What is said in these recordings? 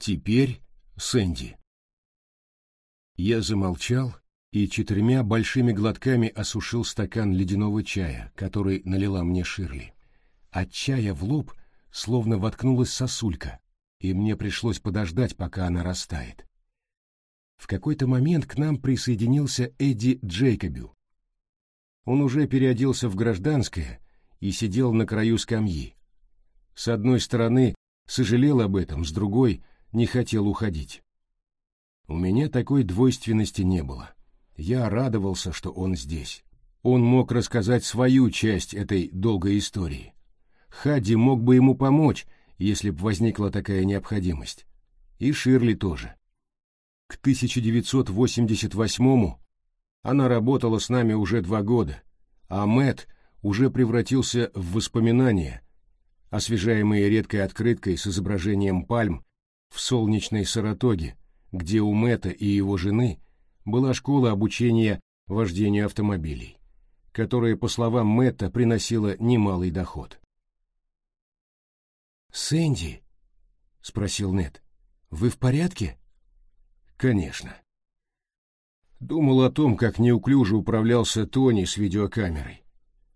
Теперь Сэнди. Я замолчал и четырьмя большими глотками осушил стакан ледяного чая, который налила мне Ширли. От чая в лоб словно воткнулась сосулька, и мне пришлось подождать, пока она растает. В какой-то момент к нам присоединился Эдди Джейкобю. Он уже переоделся в гражданское и сидел на краю скамьи. С одной стороны, сожалел об этом, с другой — не хотел уходить. У меня такой двойственности не было. Я радовался, что он здесь. Он мог рассказать свою часть этой долгой истории. Хади мог бы ему помочь, если б возникла такая необходимость. И Ширли тоже. К 1988-му она работала с нами уже два года, а Мэт уже превратился в воспоминания, освежаемые редкой открыткой с изображением пальм в солнечной Саратоге, где у Мэта и его жены была школа обучения вождению автомобилей, которая, по словам Мэтта, приносила немалый доход. «Сэнди?» — спросил Нет. «Вы в порядке?» «Конечно». Думал о том, как неуклюже управлялся Тони с видеокамерой.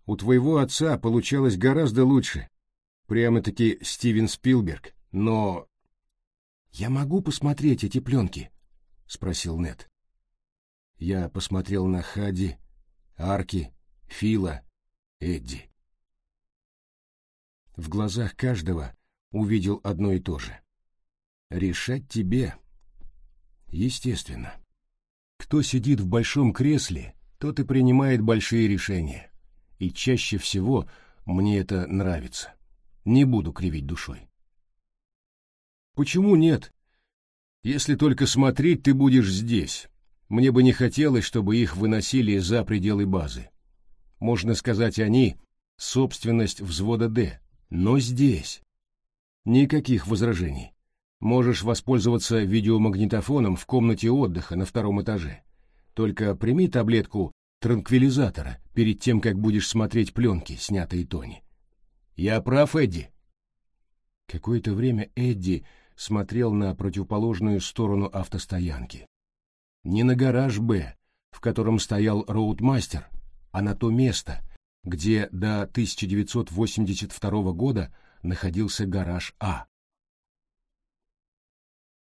У твоего отца получалось гораздо лучше. Прямо-таки Стивен Спилберг, но... «Я могу посмотреть эти пленки?» — спросил Нет. Я посмотрел на Хади, Арки, Фила, Эдди. В глазах каждого увидел одно и то же. Решать тебе. Естественно. Кто сидит в большом кресле, тот и принимает большие решения. И чаще всего мне это нравится. Не буду кривить душой. Почему нет? Если только смотреть ты будешь здесь. Мне бы не хотелось, чтобы их выносили за пределы базы. Можно сказать, они — собственность взвода «Д», но здесь. Никаких возражений. Можешь воспользоваться видеомагнитофоном в комнате отдыха на втором этаже. Только прими таблетку транквилизатора перед тем, как будешь смотреть пленки, снятые Тони. Я прав, Эдди? Какое-то время Эдди смотрел на противоположную сторону автостоянки. Не на гараж «Б», в котором стоял роудмастер, а на то место, где до 1982 года находился гараж А.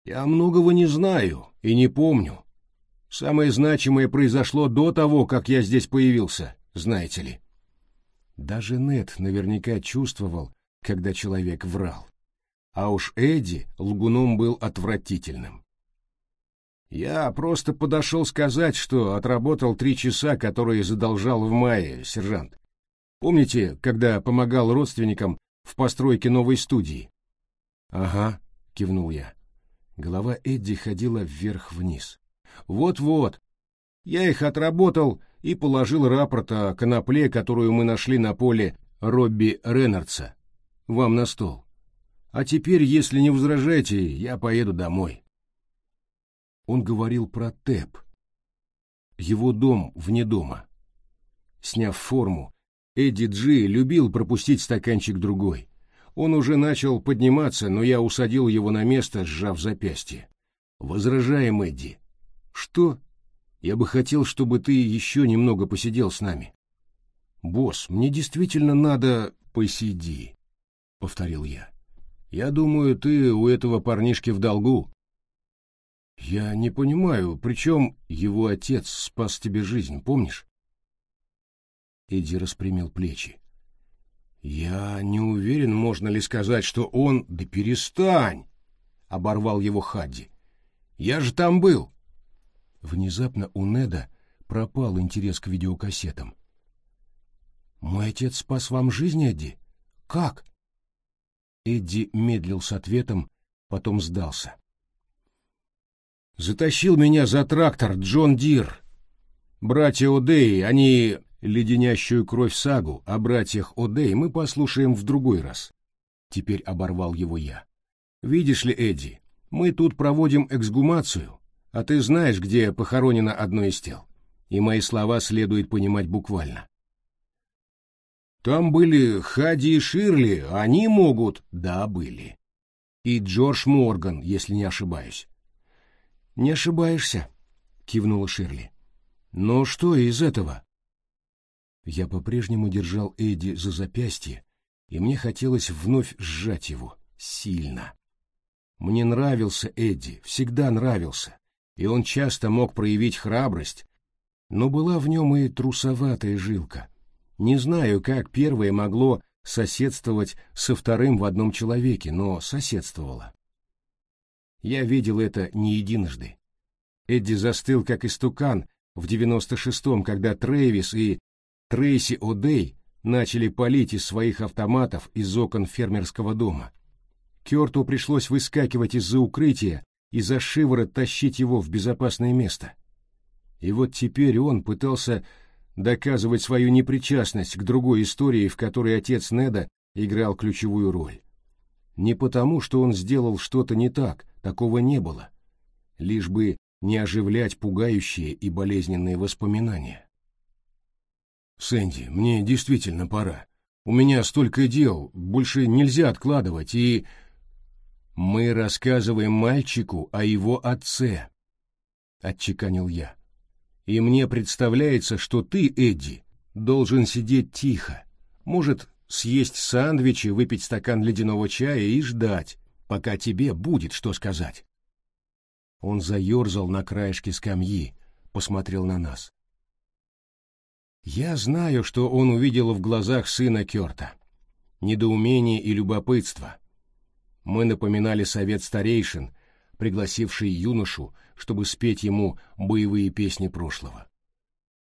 Я многого не знаю и не помню. Самое значимое произошло до того, как я здесь появился, знаете ли. Даже Нед наверняка чувствовал, когда человек врал. А уж Эдди лгуном был отвратительным. Я просто подошел сказать, что отработал три часа, которые задолжал в мае, сержант. Помните, когда помогал родственникам в постройке новой студии? — Ага, — кивнул я. Голова Эдди ходила вверх-вниз. Вот-вот. Я их отработал и положил рапорт о конопле, которую мы нашли на поле Робби Реннардса. Вам на стол. А теперь, если не возражаете, я поеду домой. Он говорил про Тэп. Его дом вне дома. Сняв форму, Эдди Джи любил пропустить стаканчик другой. Он уже начал подниматься, но я усадил его на место, сжав запястье. «Возражаем, Эдди». «Что?» «Я бы хотел, чтобы ты еще немного посидел с нами». «Босс, мне действительно надо...» «Посиди», — повторил я. «Я думаю, ты у этого парнишки в долгу». «Я не понимаю, причем его отец спас тебе жизнь, помнишь?» Эдди распрямил плечи. «Я не уверен, можно ли сказать, что он...» «Да перестань!» — оборвал его Хадди. «Я же там был!» Внезапно у Неда пропал интерес к видеокассетам. «Мой отец спас вам жизнь, Эдди? Как?» Эдди медлил с ответом, потом сдался. «Затащил меня за трактор John Deere. Братья О'Дей, они Леденящую кровь сагу о братьях О'Дей мы послушаем в другой раз. Теперь оборвал его я. Видишь ли, Эдди, мы тут проводим эксгумацию, а ты знаешь, где похоронено одно из тел. И мои слова следует понимать буквально. Там были Хади и Ширли, они могут... Да, были. И Джордж Морган, если не ошибаюсь. «Не ошибаешься», — кивнула Ширли. «Но что из этого?» Я по-прежнему держал Эдди за запястье, и мне хотелось вновь сжать его, сильно. Мне нравился Эдди, всегда нравился, и он часто мог проявить храбрость, но была в нем и трусоватая жилка. Не знаю, как первое могло соседствовать со вторым в одном человеке, но соседствовало. Я видел это не единожды. Эдди застыл, как истукан, в 96-м, когда Трэвис и Трейси О'Дей начали палить из своих автоматов из окон фермерского дома. Керту пришлось выскакивать из-за укрытия и за шиворот тащить его в безопасное место. И вот теперь он пытался доказывать свою непричастность к другой истории, в которой отец Неда играл ключевую роль. Не потому, что он сделал что-то не так, такого не было. Лишь бы не оживлять пугающие и болезненные воспоминания. «Сэнди, мне действительно пора. У меня столько дел, больше нельзя откладывать, и...» «Мы рассказываем мальчику о его отце», — отчеканил я. «И мне представляется, что ты, Эдди, должен сидеть тихо, может, съесть сэндвичи, выпить стакан ледяного чая и ждать, пока тебе будет что сказать». Он заерзал на краешке скамьи, посмотрел на нас. Я знаю, что он увидел в глазах сына Кёрта. Недоумение и любопытство. Мы напоминали совет старейшин, пригласивший юношу, чтобы спеть ему боевые песни прошлого.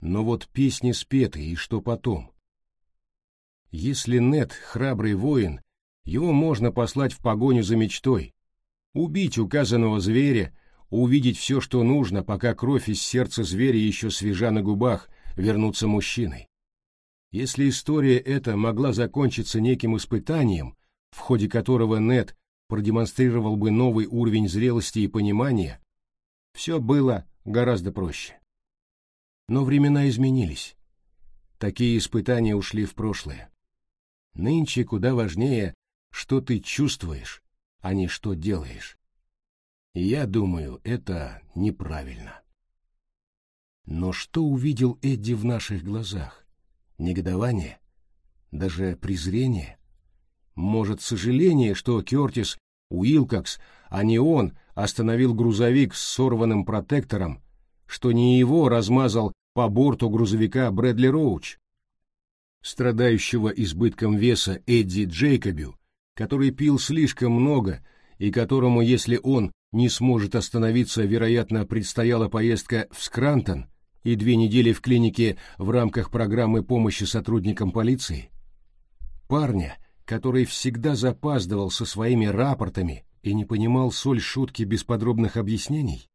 Но вот песни спеты, и что потом? Если Нет храбрый воин, его можно послать в погоню за мечтой, убить указанного зверя, увидеть все, что нужно, пока кровь из сердца зверя еще свежа на губах — вернуться мужчиной. Если история эта могла закончиться неким испытанием, в ходе которого Нет продемонстрировал бы новый уровень зрелости и понимания, все было гораздо проще. Но времена изменились. Такие испытания ушли в прошлое. Нынче куда важнее, что ты чувствуешь, а не что делаешь. И я думаю, это неправильно. Но что увидел Эдди в наших глазах? Негодование? Даже презрение? Может, сожаление, что Кертис Уилкокс, а не он, остановил грузовик с сорванным протектором, что не его размазал по борту грузовика Брэдли Роуч? Страдающего избытком веса Эдди Джейкобю, который пил слишком много и которому, если он не сможет остановиться, вероятно, предстояла поездка в Скрантон и две недели в клинике в рамках программы помощи сотрудникам полиции? Парня, который всегда запаздывал со своими рапортами и не понимал соль шутки без подробных объяснений?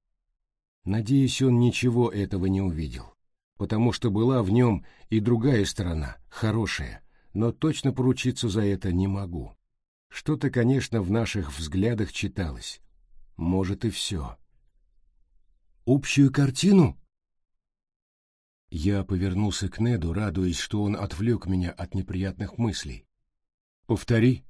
Надеюсь, он ничего этого не увидел, потому что была в нем и другая сторона, хорошая, но точно поручиться за это не могу. Что-то, конечно, в наших взглядах читалось. Может, и все. «Общую картину?» Я повернулся к Неду, радуясь, что он отвлек меня от неприятных мыслей. «Повтори».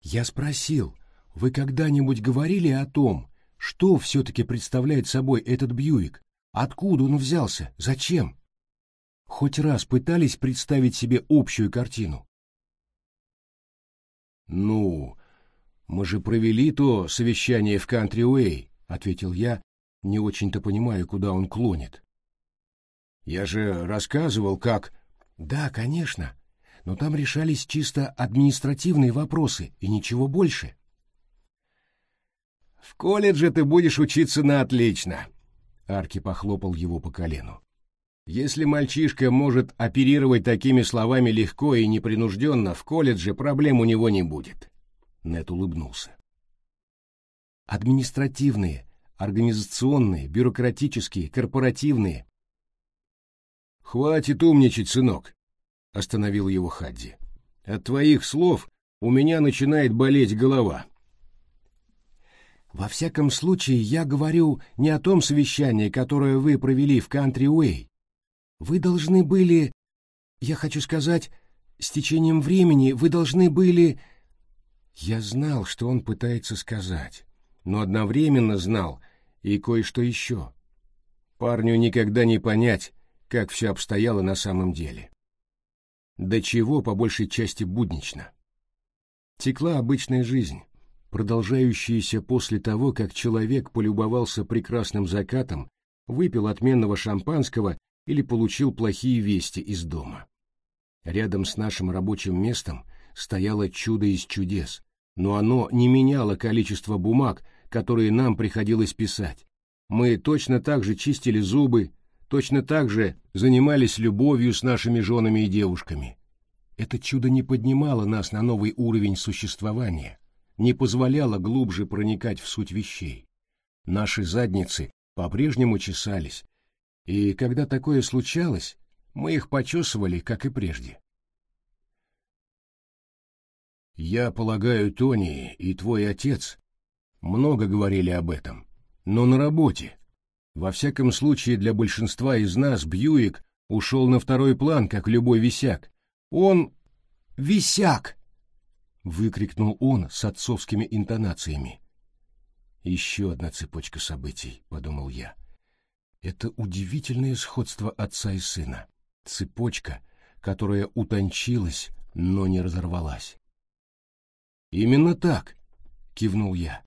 «Я спросил, вы когда-нибудь говорили о том, что все-таки представляет собой этот Бьюик? Откуда он взялся? Зачем? Хоть раз пытались представить себе общую картину?» «Ну, мы же провели то совещание в Кантри-Уэй», — ответил я, не очень-то понимая, куда он клонит. Я же рассказывал, как... Да, конечно, но там решались чисто административные вопросы и ничего больше. В колледже ты будешь учиться на отлично. Арки похлопал его по колену. Если мальчишка может оперировать такими словами легко и непринужденно, в колледже проблем у него не будет. Нет улыбнулся. Административные, организационные, бюрократические, корпоративные, «Хватит умничать, сынок», — остановил его Хадди. «От твоих слов у меня начинает болеть голова». «Во всяком случае, я говорю не о том совещании, которое вы провели в Кантри-Уэй. Вы должны были... Я хочу сказать, с течением времени вы должны были...» Я знал, что он пытается сказать, но одновременно знал и кое-что еще. Парню никогда не понять, как все обстояло на самом деле. До чего, по большей части, буднично. Текла обычная жизнь, продолжающаяся после того, как человек полюбовался прекрасным закатом, выпил отменного шампанского или получил плохие вести из дома. Рядом с нашим рабочим местом стояло чудо из чудес, но оно не меняло количество бумаг, которые нам приходилось писать. Мы точно так же чистили зубы, точно так же занимались любовью с нашими женами и девушками. Это чудо не поднимало нас на новый уровень существования, не позволяло глубже проникать в суть вещей. Наши задницы по-прежнему чесались, и когда такое случалось, мы их почесывали, как и прежде. Я полагаю, Тони и твой отец много говорили об этом, но на работе. Во всяком случае, для большинства из нас Бьюик ушел на второй план, как любой висяк. Он... «Висяк!» — выкрикнул он с отцовскими интонациями. «Еще одна цепочка событий», — подумал я. Это удивительное сходство отца и сына. Цепочка, которая утончилась, но не разорвалась. «Именно так», — кивнул я.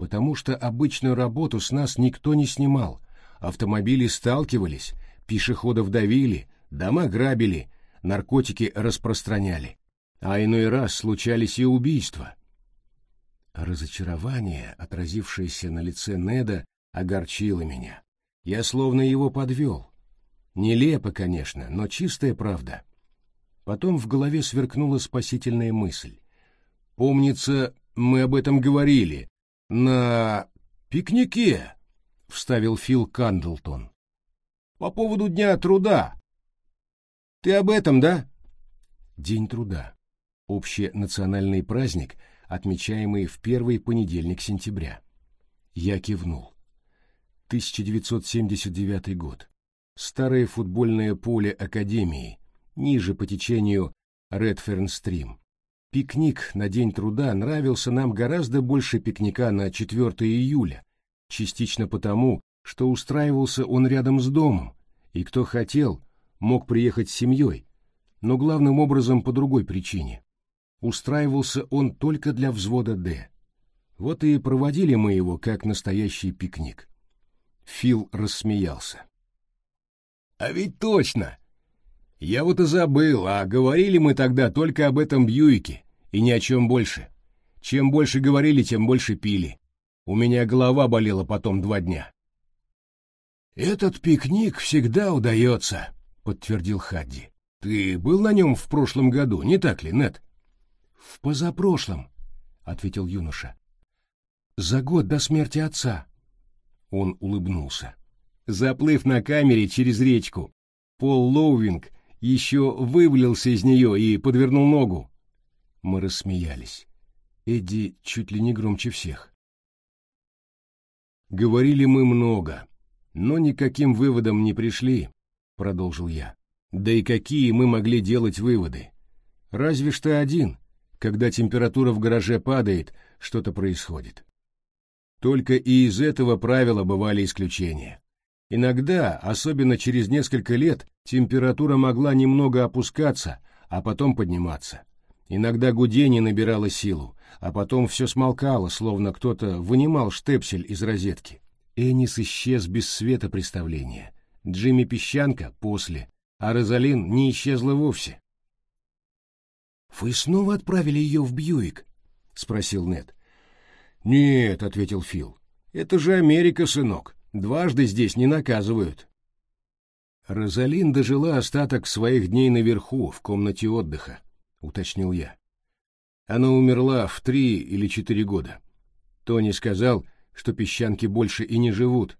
«Потому что обычную работу с нас никто не снимал. Автомобили сталкивались, пешеходов давили, дома грабили, наркотики распространяли. А иной раз случались и убийства». Разочарование, отразившееся на лице Неда, огорчило меня. Я словно его подвел. Нелепо, конечно, но чистая правда. Потом в голове сверкнула спасительная мысль. Помнится, мы об этом говорили. На пикнике, — вставил Фил Кандлтон. По поводу Дня труда. Ты об этом, да? День труда. Общенациональный праздник, отмечаемый в первый понедельник сентября. Я кивнул. 1979 год. Старое футбольное поле Академии, ниже по течению Редферн-стрим. Пикник на День труда нравился нам гораздо больше пикника на 4 июля, частично потому, что устраивался он рядом с домом, и кто хотел, мог приехать с семьей, но главным образом по другой причине. Устраивался он только для взвода «Д». Вот и проводили мы его как настоящий пикник. Фил рассмеялся. «А ведь точно! Я вот и забыл, а говорили мы тогда только об этом Бьюике, и ни о чем больше. Чем больше говорили, тем больше пили. У меня голова болела потом два дня». «Этот пикник всегда удается», — подтвердил Хадди. «Ты был на нем в прошлом году, не так ли, Нет? «В позапрошлом», — ответил юноша. «За год до смерти отца». Он улыбнулся. Заплыв на камере через речку, Пол Лоувинг еще вывалился из нее и подвернул ногу. Мы рассмеялись. Эдди чуть ли не громче всех. «Говорили мы много, но никаким выводом не пришли», — продолжил я. «Да и какие мы могли делать выводы? Разве что один. Когда температура в гараже падает, что-то происходит. Только и из этого правила бывали исключения. Иногда, особенно через несколько лет, температура могла немного опускаться, а потом подниматься. Иногда гудение набирало силу, а потом все смолкало, словно кто-то вынимал штепсель из розетки. Энис исчез без света представления. Джимми Песчанка — после, а Розалин не исчезла вовсе. «Вы снова отправили ее в Бьюик?» — спросил Нед. «Нет», — ответил Фил, — «это же Америка, сынок. Дважды здесь не наказывают». Розалин дожила остаток своих дней наверху, в комнате отдыха, — уточнил я. Она умерла в три или четыре года. Тони сказал, что песчанки больше и не живут.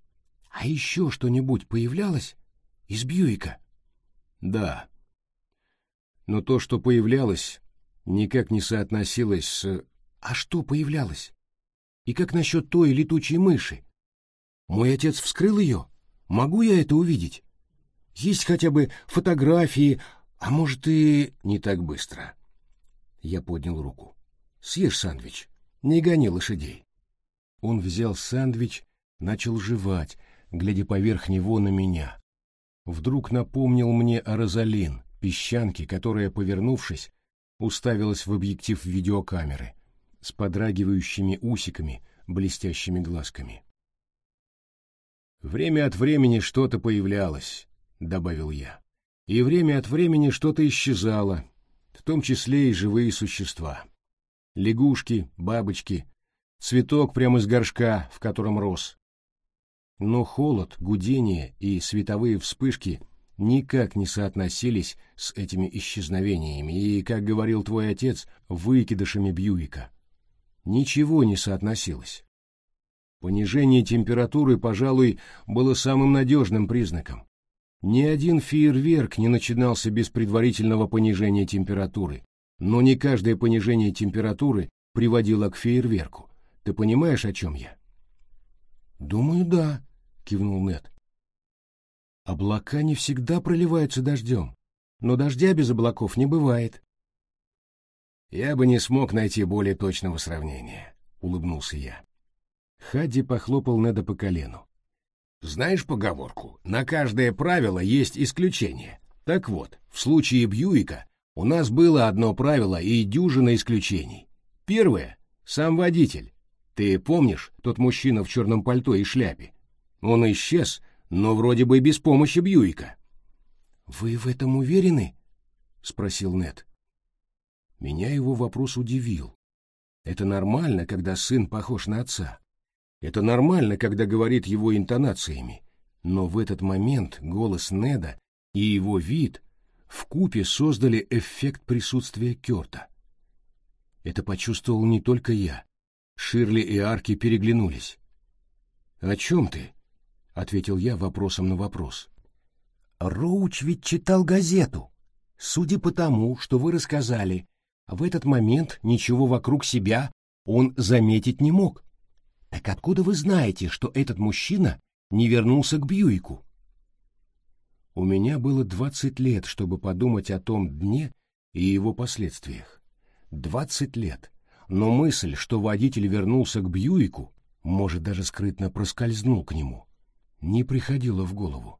— А еще что-нибудь появлялось из Бьюика? — Да. Но то, что появлялось, никак не соотносилось с а что появлялось? И как насчет той летучей мыши? Мой отец вскрыл ее? Могу я это увидеть? Есть хотя бы фотографии, а может и... Не так быстро. Я поднял руку. Съешь сэндвич. Не гони лошадей. Он взял сэндвич, начал жевать, глядя поверх него на меня. Вдруг напомнил мне о Розалин, песчанке, которая, повернувшись, уставилась в объектив видеокамеры с подрагивающими усиками, блестящими глазками. «Время от времени что-то появлялось», — добавил я. «И время от времени что-то исчезало, в том числе и живые существа. Лягушки, бабочки, цветок прямо из горшка, в котором рос. Но холод, гудение и световые вспышки никак не соотносились с этими исчезновениями и, как говорил твой отец, выкидышами Бьюика. Ничего не соотносилось. Понижение температуры, пожалуй, было самым надежным признаком. Ни один фейерверк не начинался без предварительного понижения температуры, но не каждое понижение температуры приводило к фейерверку. Ты понимаешь, о чем я? Думаю, да, кивнул Нед. Облака не всегда проливаются дождем, но дождя без облаков не бывает. Я бы не смог найти более точного сравнения, улыбнулся я. Хадди похлопал Неда по колену. Знаешь поговорку, на каждое правило есть исключение. Так вот, в случае Бьюика у нас было одно правило и дюжина исключений. Первое — сам водитель. Ты помнишь, тот мужчина в черном пальто и шляпе? Он исчез, но вроде бы без помощи Бьюика. «Вы в этом уверены?» — спросил Нед. Меня его вопрос удивил. Это нормально, когда сын похож на отца. Это нормально, когда говорит его интонациями. Но в этот момент голос Неда и его вид вкупе создали эффект присутствия Кёрта. Это почувствовал не только я. Ширли и Арки переглянулись. «О чем ты?» — ответил я вопросом на вопрос. «Роуч ведь читал газету. Судя по тому, что вы рассказали, в этот момент ничего вокруг себя он заметить не мог. Так откуда вы знаете, что этот мужчина не вернулся к Бьюику?» У меня было двадцать лет, чтобы подумать о том дне и его последствиях. Двадцать лет. Но мысль, что водитель вернулся к Бьюику, может, даже скрытно проскользнул к нему, не приходило в голову.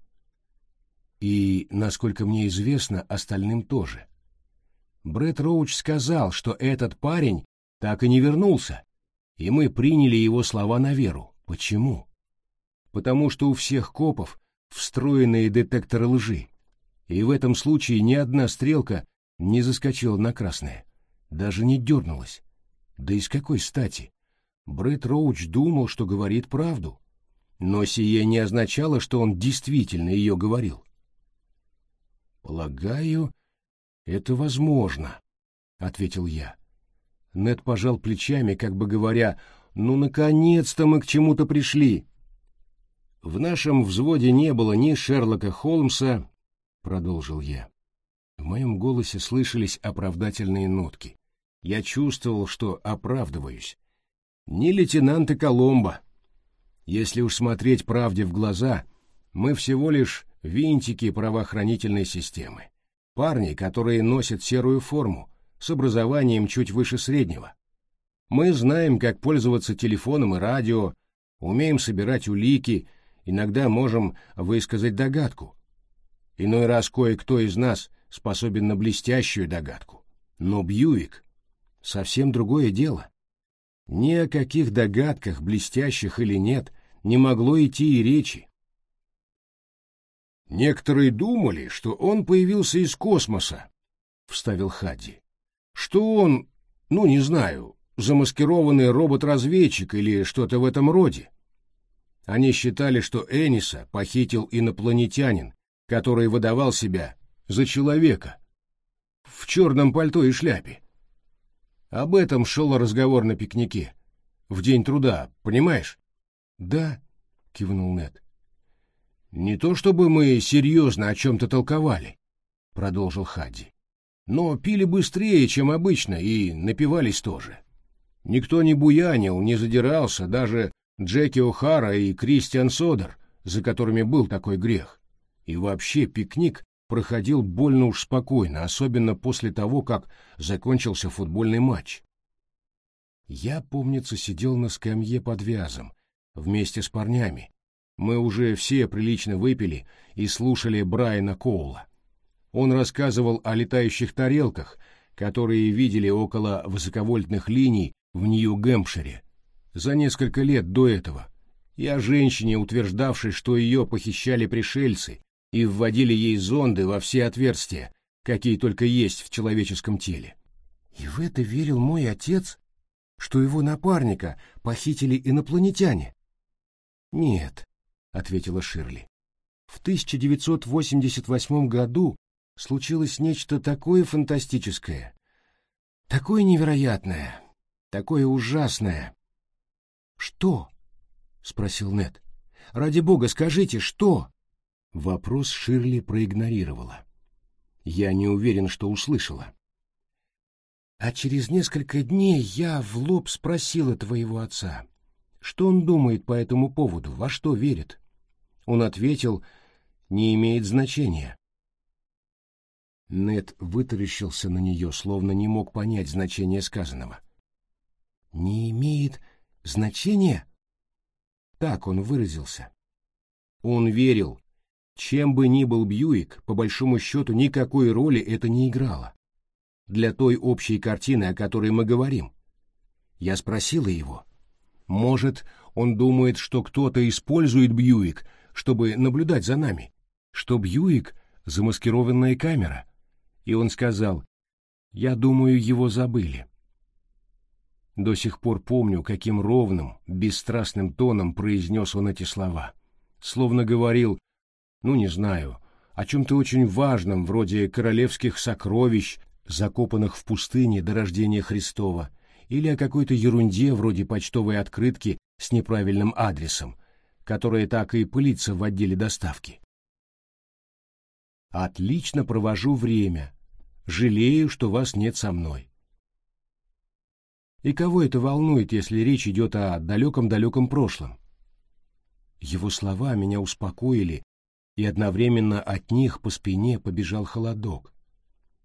И, насколько мне известно, остальным тоже. Брэд Роуч сказал, что этот парень так и не вернулся, и мы приняли его слова на веру. Почему? Потому что у всех копов встроенные детекторы лжи, и в этом случае ни одна стрелка не заскочила на красное, даже не дернулась. Да и с какой стати? Брэд Роуч думал, что говорит правду но сие не означало, что он действительно ее говорил. «Полагаю, это возможно», — ответил я. Нед пожал плечами, как бы говоря, «Ну, наконец-то мы к чему-то пришли». «В нашем взводе не было ни Шерлока Холмса», — продолжил я. В моем голосе слышались оправдательные нотки. Я чувствовал, что оправдываюсь. «Ни лейтенанта Коломбо». Если уж смотреть правде в глаза, мы всего лишь винтики правоохранительной системы. Парни, которые носят серую форму, с образованием чуть выше среднего. Мы знаем, как пользоваться телефоном и радио, умеем собирать улики, иногда можем высказать догадку. Иной раз кое-кто из нас способен на блестящую догадку. Но Бьюик — совсем другое дело. Ни о каких догадках, блестящих или нет, не могло идти и речи. Некоторые думали, что он появился из космоса, — вставил Хадди. Что он, ну, не знаю, замаскированный робот-разведчик или что-то в этом роде. Они считали, что Эниса похитил инопланетянин, который выдавал себя за человека в черном пальто и шляпе. Об этом шел разговор на пикнике, в день труда, понимаешь? «Да», — кивнул Нед. «Не то чтобы мы серьезно о чем-то толковали», — продолжил Хадди. «Но пили быстрее, чем обычно, и напивались тоже. Никто не буянил, не задирался, даже Джеки О'Хара и Кристиан Содер, за которыми был такой грех. И вообще пикник проходил больно уж спокойно, особенно после того, как закончился футбольный матч. Я, помнится, сидел на скамье под вязом, вместе с парнями. Мы уже все прилично выпили и слушали Брайана Коула. Он рассказывал о летающих тарелках, которые видели около высоковольтных линий в Нью-Гэмпшире за несколько лет до этого, и о женщине, утверждавшей, что ее похищали пришельцы и вводили ей зонды во все отверстия, какие только есть в человеческом теле. И в это верил мой отец, что его напарника похитили инопланетяне? Нет, ответила Ширли. В 1988 году случилось нечто такое фантастическое, такое невероятное, такое ужасное. Что? спросил Нед. Ради бога, скажите, что? Вопрос Ширли проигнорировала. Я не уверен, что услышала. А через несколько дней я в лоб спросила твоего отца, что он думает по этому поводу, во что верит. Он ответил, не имеет значения. Нед вытаращился на нее, словно не мог понять значение сказанного. «Не имеет значения?» Так он выразился. Он верил, чем бы ни был Бьюик, по большому счету никакой роли это не играло. Для той общей картины, о которой мы говорим. Я спросила его. Может, он думает, что кто-то использует Бьюик, чтобы наблюдать за нами, что Бьюик — замаскированная камера. И он сказал, «Я думаю, его забыли». До сих пор помню, каким ровным, бесстрастным тоном произнес он эти слова. Словно говорил, ну, не знаю, о чем-то очень важном, вроде королевских сокровищ, закопанных в пустыне до рождения Христова, или о какой-то ерунде, вроде почтовой открытки с неправильным адресом, которая так и пылится в отделе доставки. Отлично провожу время. Жалею, что вас нет со мной. И кого это волнует, если речь идет о далеком-далеком прошлом? Его слова меня успокоили и одновременно от них по спине побежал холодок.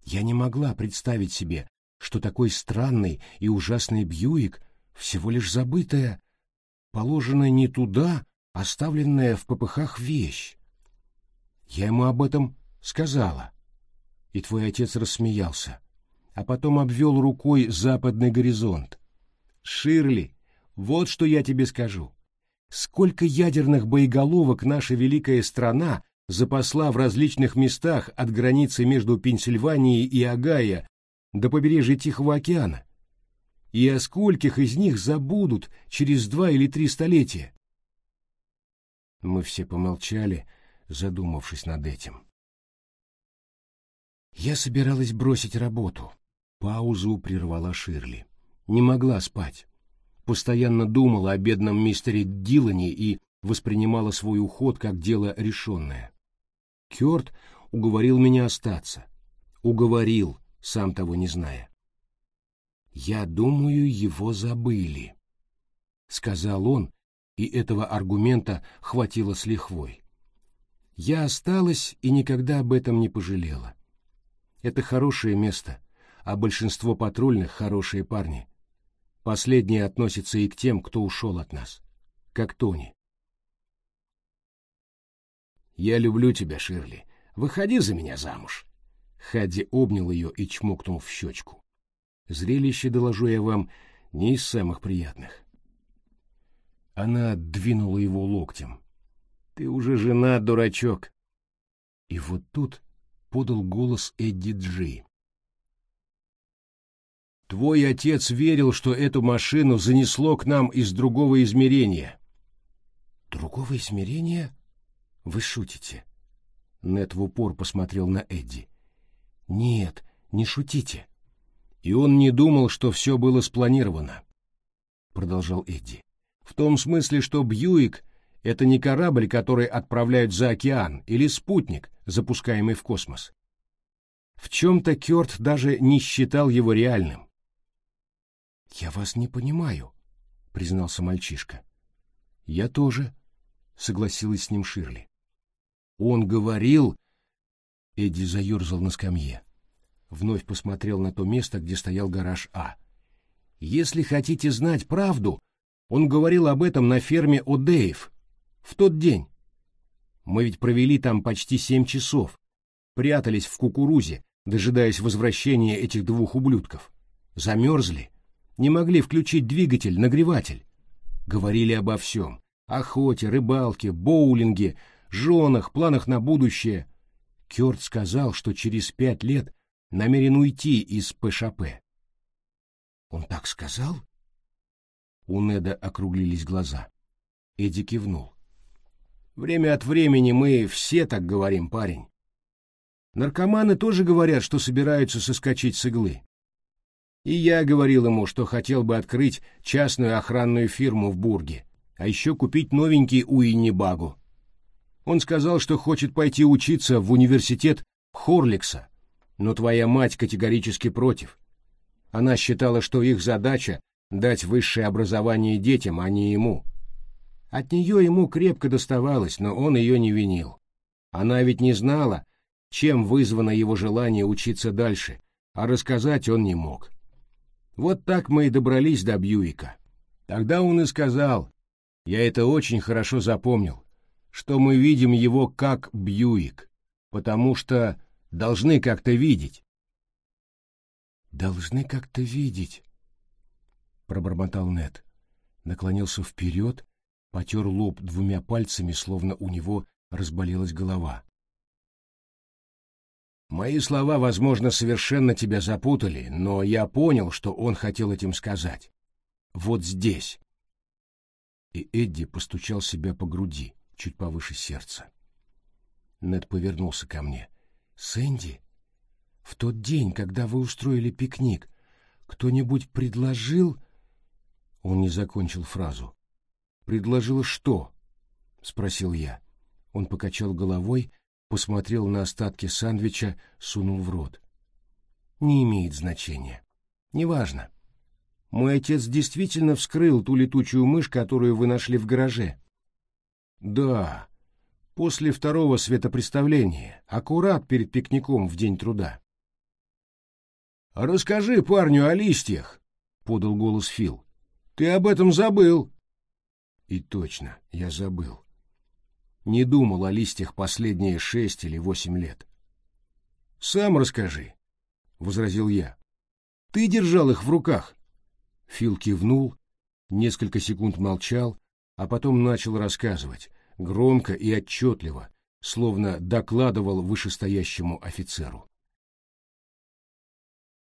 Я не могла представить себе, что такой странный и ужасный Бьюик всего лишь забытая, положенная не туда, оставленная в попыхах вещь. Я ему об этом сказала, и твой отец рассмеялся, а потом обвел рукой западный горизонт. «Ширли, вот что я тебе скажу. Сколько ядерных боеголовок наша великая страна запасла в различных местах от границы между Пенсильванией и Огайо до побережья Тихого океана? И о скольких из них забудут через два или три столетия? Мы все помолчали, задумавшись над этим. Я собиралась бросить работу. Паузу прервала Ширли. Не могла спать постоянно думала о бедном мистере Дилане и воспринимала свой уход как дело решенное. Кёрт уговорил меня остаться. Уговорил, сам того не зная. «Я думаю, его забыли», — сказал он, и этого аргумента хватило с лихвой. Я осталась и никогда об этом не пожалела. Это хорошее место, а большинство патрульных — хорошие парни. Последнее относится и к тем, кто ушел от нас, как Тони. «Я люблю тебя, Ширли. Выходи за меня замуж». Хадди обнял ее и чмокнул в щечку. Зрелище, доложу я вам, не из самых приятных. Она двинула его локтем. «Ты уже жена, дурачок!» И вот тут подал голос Эдди Джи. Твой отец верил, что эту машину занесло к нам из другого измерения. Другого измерения? Вы шутите? Нет в упор посмотрел на Эдди. Нет, не шутите. И он не думал, что все было спланировано, продолжал Эдди. В том смысле, что Бьюик — это не корабль, который отправляют за океан, или спутник, запускаемый в космос. В чем-то Кёрт даже не считал его реальным. «Я вас не понимаю», — признался мальчишка. «Я тоже», — согласилась с ним Ширли. «Он говорил...» Эдди заерзал на скамье. Вновь посмотрел на то место, где стоял гараж А. Если хотите знать правду, он говорил об этом на ферме Одеев в тот день. Мы ведь провели там почти семь часов, прятались в кукурузе, дожидаясь возвращения этих двух ублюдков. Замерзли, не могли включить двигатель, нагреватель. Говорили обо всем — охоте, рыбалке, боулинге, женах, планах на будущее. Кёрт сказал, что через пять лет намерен уйти из ПШП. Он так сказал? У Неда округлились глаза. Эдди кивнул. Время от времени мы все так говорим, парень. Наркоманы тоже говорят, что собираются соскочить с иглы. И я говорил ему, что хотел бы открыть частную охранную фирму в Бурге, а еще купить новенький Уиннибагу. Он сказал, что хочет пойти учиться в университет Хорликса, но твоя мать категорически против. Она считала, что их задача — дать высшее образование детям, а не ему. От нее ему крепко доставалось, но он ее не винил. Она ведь не знала, чем вызвано его желание учиться дальше, а рассказать он не мог. Вот так мы и добрались до Бьюика. Тогда он и сказал, я это очень хорошо запомнил, что мы видим его как Бьюик, потому что должны как-то видеть. «Должны как-то видеть», — пробормотал Нед, наклонился вперед, потер лоб двумя пальцами, словно у него разболелась голова. Мои слова, возможно, совершенно тебя запутали, но я понял, что он хотел этим сказать. Вот здесь. И Эдди постучал себя по груди, чуть повыше сердца. Нед повернулся ко мне. «Сэнди, в тот день, когда вы устроили пикник, кто-нибудь предложил...» Он не закончил фразу. «Предложил что?» — спросил я. Он покачал головой, посмотрел на остатки сандвича, сунул в рот. «Не имеет значения. Неважно. Мой отец действительно вскрыл ту летучую мышь, которую вы нашли в гараже». «Да, после второго светопреставления, аккурат перед пикником в День труда». «Расскажи парню о листьях», — подал голос Фил. «Ты об этом забыл». И точно, я забыл не думал о листьях последние шесть или восемь лет. «Сам расскажи», — возразил я. «Ты держал их в руках». Фил кивнул, несколько секунд молчал, а потом начал рассказывать, громко и отчетливо, словно докладывал вышестоящему офицеру.